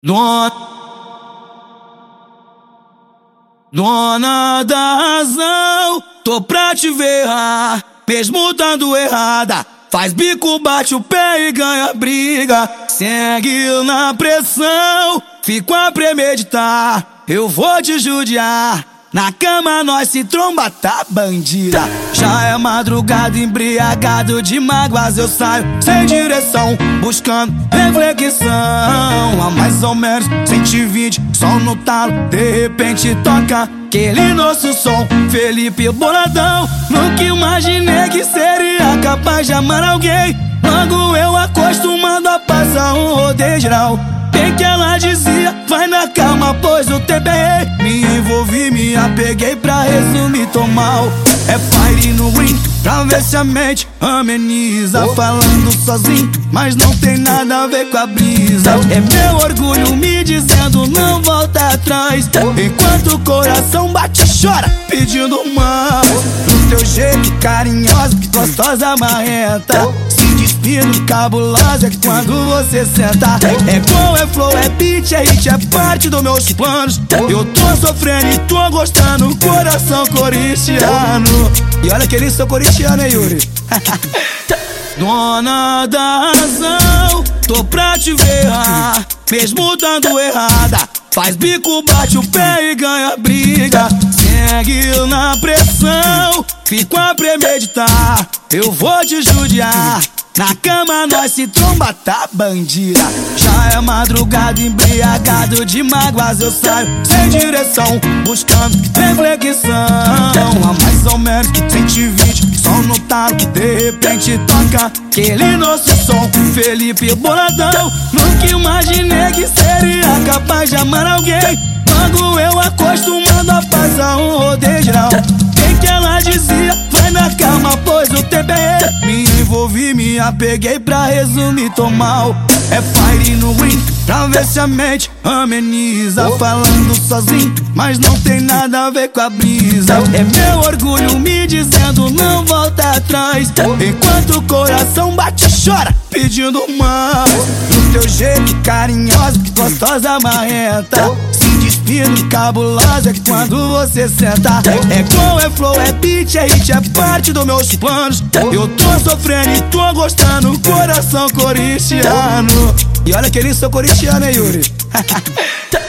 Dona, dona da razão, tô pra te verrar, mesmo dando errada. Faz bico, bate o pé e ganha briga. Segue na pressão, fico a premeditar. Eu vou te judiar. Na cama nós se tromba, tá bandida. Já é madrugada, embriagado de mágoas. Eu saio sem direção, buscando reflexão. A mais ou menos 120, sol no talo. De repente toca aquele nosso som. Felipe Boladão. Nunca imaginei que seria capaz de amar alguém. Logo eu acostumado a passar um rodeio geral. Bem que ela dizia, me apeguei pra resumir, tô mal. É fire no ring, pra ver se a mente ameniza. Falando sozinho, mas não tem nada a ver com a brisa. É meu orgulho me dizendo, não volta atrás. Enquanto o coração bate e chora, pedindo mais. Do teu jeito carinhosa, gostosa, marrenta despindo cabulosa é quando você senta É bom, é flow, é beat, é hit, é parte dos meus planos. Eu tô sofrendo e tô gostando, coração corintiano. E olha que eles são corintiano, hein, Yuri? Dona da razão, tô pra te verrar Mesmo dando errada Faz bico, bate o pé e ganha briga. Segue na pressão, fico a premeditar Eu vou te judiar. Na cama nós se tromba, tá bandida? Já é madrugada, embriagado de mágoas Eu saio. Sem direção, buscando reflexão. A mais ou menos 120, som no talo. De repente toca aquele nosso som. Felipe Boladão Nunca imaginei que seria capaz de amar alguém. Logo eu acostumando a passar um rodeio geral me apeguei pra resumir, tô mal. É fire no ring, pra ver se a mente ameniza. Falando sozinho, mas não tem nada a ver com a brisa. É meu orgulho me dizendo, não volta atrás. Enquanto o coração bate e chora, pedindo mais Do teu jeito carinhosa, gostosa, marrenta despindo cabulosa que quando você senta É gol, é flow, é beat, é hit, é parte dos meus planos Eu tô sofrendo e tô gostando, coração corintiano E olha que eles são corintiano, hein, Yuri?